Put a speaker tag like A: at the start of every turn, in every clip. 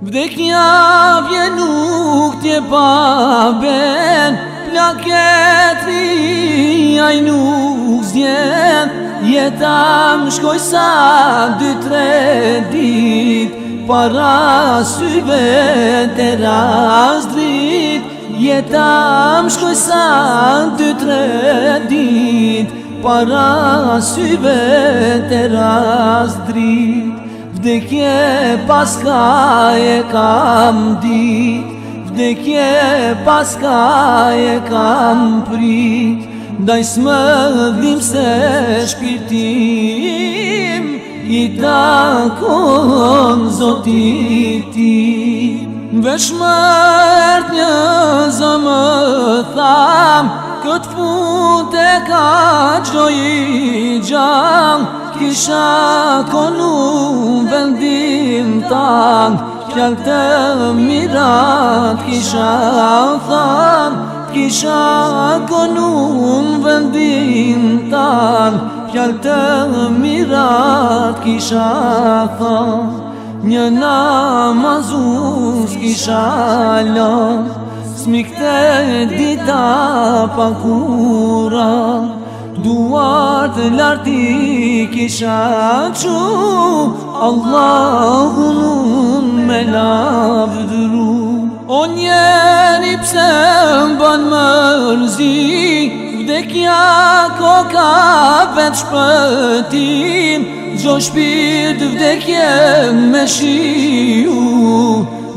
A: Vdekja vje nuk tje baben ben Plaket vi aj nuk zjen Jeta shkoj sa dy tre dit Para syve të ras drit Jeta shkoj sa dy tre dit Para syve të ras drit Vdekje paska e kam dit Vdekje paska e kam prit Daj s'më dhim se shpirtim I takon zotiti Vesh më ert një zëmë tham Këtë fund e ka qdo i gjam kisha konu vendin tan Kjall të mirat kisha than Kisha konu vendin tan Kjall të mirat kisha than Një namazus kisha lën Smikte dita pa Dua dhe lardi kisha që Allahun unë me lavdru O njeri pse më banë mërzi Vdekja koka vetë shpëtim Gjo shpirt vdekje me shiju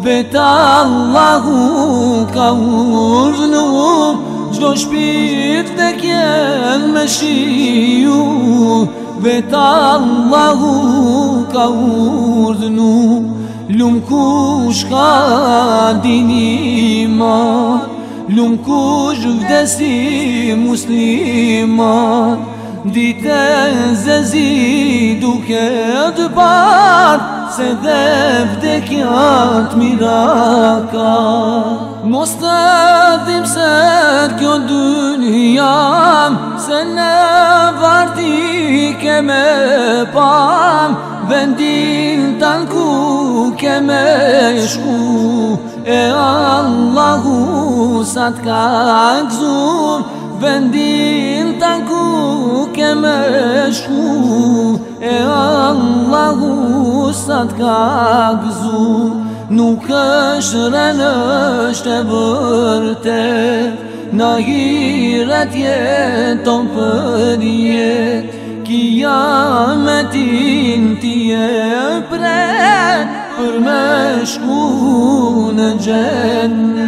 A: Vetë Allahun ka urnum Qdo shpirt dhe kjen me shiju Veta Allahu ka urdhnu Lumë kush ka dinima Lumë kush vdesi muslima Dite zezi duke të bat Se dhe vdekjat miraka Mos të dhim se kjo dynë jam Se në vardi keme pam Vendin tan ku keme shku E Allahu sa ka gëzum Vendin tan ku keme shku E Allahu sa ka gëzum Nuk është rënë është e vërte Në hiret atjetë për jetë Ki jam e tinë ti e prejë Për me shku në gjenë